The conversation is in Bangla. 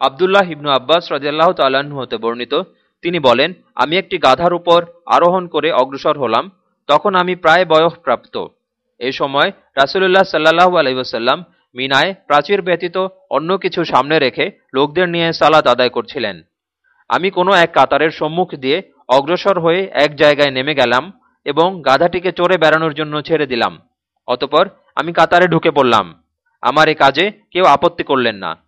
আবদুল্লাহ ইবনু আব্বাস রাজিয়াল্লাহ তাল্লাহ্ন হতে বর্ণিত। তিনি বলেন, আমি একটি গাধার উপর আরোহণ করে অগ্রসর হলাম, তখন আমি প্রায় বয়সপ্রাপ্ত এ সময় রাসুলুল্লাহ সাল্লাহ আলহিবাসাল্লাম মিনায় প্রাচীর ব্যতীত অন্য কিছু সামনে রেখে লোকদের নিয়ে সালাত আদায় করছিলেন। আমি কোনো এক কাতারের সম্মুখ দিয়ে অগ্রসর হয়ে এক জায়গায় নেমে গেলাম এবং গাধাটিকে চড়ে বেড়ানোর জন্য ছেড়ে দিলাম। অতপর আমি কাতারে ঢুকে পড়লাম। আমার এ কাজে কেউ আপত্তি করলেন না।